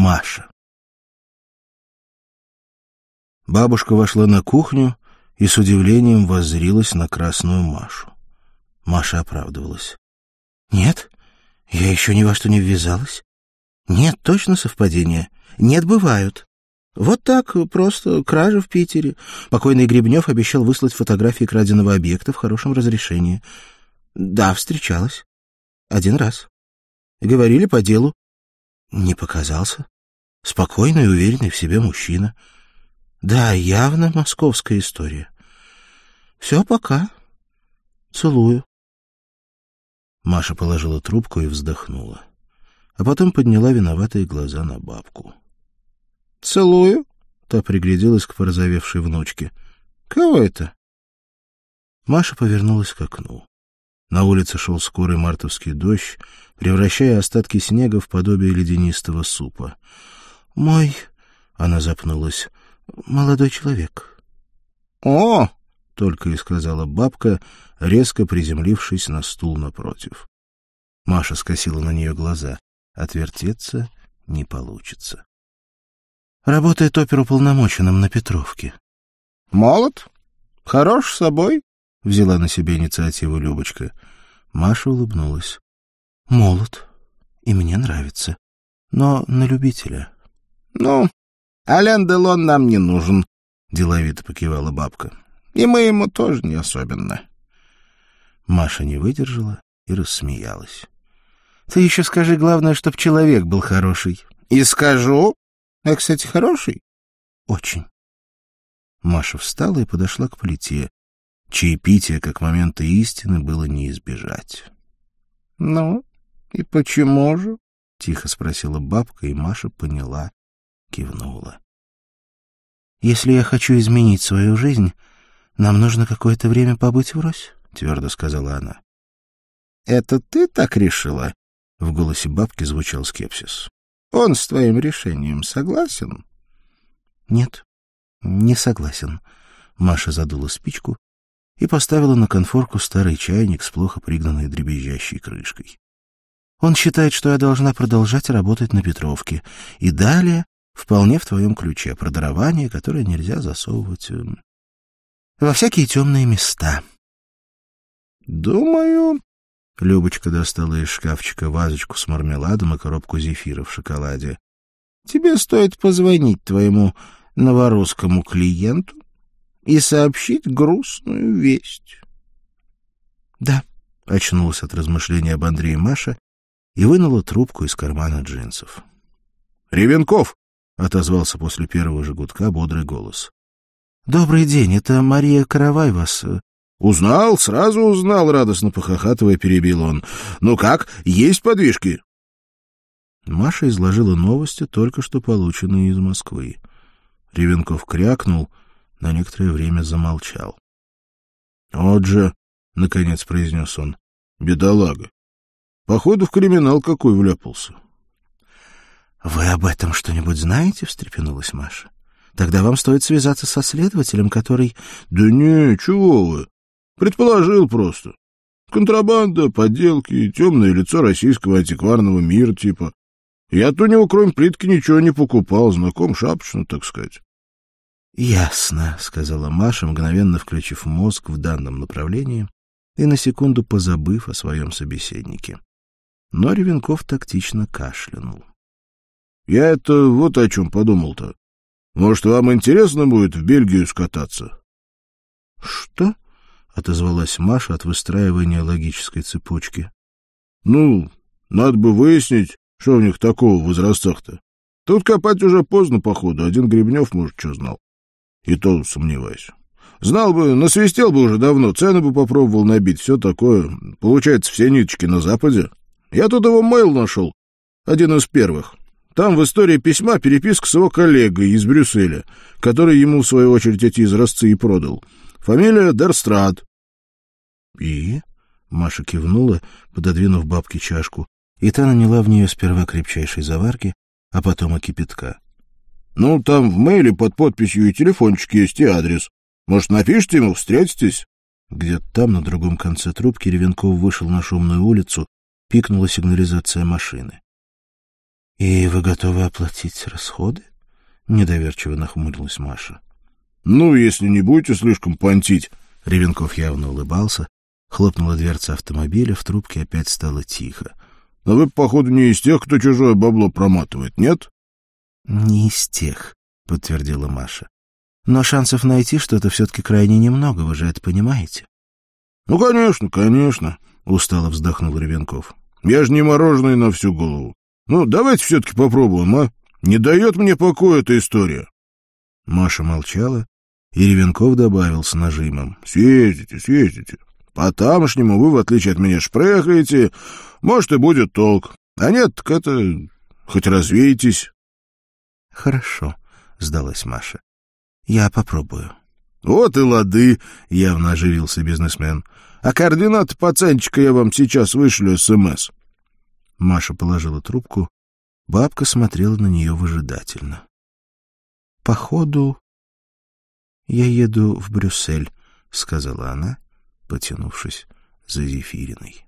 Маша. Бабушка вошла на кухню и с удивлением воззрилась на красную Машу. Маша оправдывалась. «Нет, я еще ни во что не ввязалась. Нет, точно совпадение. Нет, бывают. Вот так, просто кража в Питере. Покойный Гребнев обещал выслать фотографии краденого объекта в хорошем разрешении. Да, встречалась. Один раз. Говорили по делу. Не показался. Спокойный и уверенный в себе мужчина. Да, явно московская история. Все, пока. Целую. Маша положила трубку и вздохнула. А потом подняла виноватые глаза на бабку. «Целую?» — та пригляделась к порозовевшей внучке. «Кого это?» Маша повернулась к окну. На улице шел скорый мартовский дождь, превращая остатки снега в подобие ледянистого супа. «Мой...» — она запнулась. «Молодой человек». «О!» — только и сказала бабка, резко приземлившись на стул напротив. Маша скосила на нее глаза. Отвертеться не получится. Работает оперуполномоченным на Петровке. «Молод? Хорош собой?» — взяла на себя инициативу Любочка. Маша улыбнулась. «Молод. И мне нравится. Но на любителя». «Ну, Ален Делон нам не нужен», — деловито покивала бабка. «И мы ему тоже не особенно». Маша не выдержала и рассмеялась. «Ты еще скажи, главное, чтоб человек был хороший». «И скажу. А, кстати, хороший?» «Очень». Маша встала и подошла к плите. Чаепитие, как момента истины, было не избежать. — Ну, и почему же? — тихо спросила бабка, и Маша поняла, кивнула. — Если я хочу изменить свою жизнь, нам нужно какое-то время побыть врозь, — твердо сказала она. — Это ты так решила? — в голосе бабки звучал скепсис. — Он с твоим решением согласен? — Нет, не согласен. Маша задула спичку и поставила на конфорку старый чайник с плохо пригнанной дребезжащей крышкой. Он считает, что я должна продолжать работать на Петровке. И далее, вполне в твоем ключе, про дарование, которое нельзя засовывать э, во всякие темные места. Думаю... Любочка достала из шкафчика вазочку с мармеладом и коробку зефира в шоколаде. Тебе стоит позвонить твоему новорусскому клиенту и сообщить грустную весть. — Да, — очнулась от размышления об Андрее Маша и вынула трубку из кармана джинсов. — Ревенков! — отозвался после первого же гудка бодрый голос. — Добрый день, это Мария Каравай вас... Э, — Узнал, сразу узнал, — радостно похохатывая перебил он. — Ну как, есть подвижки? Маша изложила новости, только что полученные из Москвы. Ревенков крякнул на некоторое время замолчал. — Вот же, — наконец произнес он, — бедолага. Походу, в криминал какой вляпался. — Вы об этом что-нибудь знаете? — встрепенулась Маша. — Тогда вам стоит связаться со следователем, который... — Да не, чего вы. Предположил просто. Контрабанда, подделки, темное лицо российского антикварного мира типа. Я-то у него, кроме плитки, ничего не покупал, знаком шапочно, так сказать. «Ясно», — сказала Маша, мгновенно включив мозг в данном направлении и на секунду позабыв о своем собеседнике. Но Ревенков тактично кашлянул. «Я это вот о чем подумал-то. Может, вам интересно будет в Бельгию скататься?» «Что?» — отозвалась Маша от выстраивания логической цепочки. «Ну, надо бы выяснить, что у них такого в возрастах-то. Тут копать уже поздно, походу. Один Гребнев, может, что знал. И то сомневаюсь. Знал бы, насвистел бы уже давно, цены бы попробовал набить, все такое. Получается, все ниточки на Западе. Я тут его мейл нашел, один из первых. Там в истории письма переписка с его коллегой из Брюсселя, который ему, в свою очередь, эти изразцы и продал. Фамилия Дерстрад. — И? — Маша кивнула, пододвинув бабке чашку, и та наняла в нее сперва крепчайшей заварки, а потом и кипятка. Ну, там в мейле под подписью и телефончик есть, и адрес. Может, напишите ему, встретитесь?» Где-то там, на другом конце трубки, Ревенков вышел на шумную улицу, пикнула сигнализация машины. «И вы готовы оплатить расходы?» — недоверчиво нахмурилась Маша. «Ну, если не будете слишком понтить...» Ревенков явно улыбался. Хлопнула дверца автомобиля, в трубке опять стало тихо. «Но вы, походу, не из тех, кто чужое бабло проматывает, нет?» «Не из тех», — подтвердила Маша. «Но шансов найти что-то все-таки крайне немного, вы же это понимаете?» «Ну, конечно, конечно», — устало вздохнул Ревенков. «Я же не мороженое на всю голову. Ну, давайте все-таки попробуем, а? Не дает мне покоя эта история». Маша молчала, и Ревенков добавил с нажимом. «Съездите, съездите. По-тамошнему вы, в отличие от меня, шпрехаете. Может, и будет толк. А нет, так это... хоть развеетесь». «Хорошо», — сдалась Маша. «Я попробую». «Вот и лады», — явно оживился бизнесмен. «А координаты пацанчика я вам сейчас вышлю СМС». Маша положила трубку. Бабка смотрела на нее выжидательно. «Походу, я еду в Брюссель», — сказала она, потянувшись за Зефириной.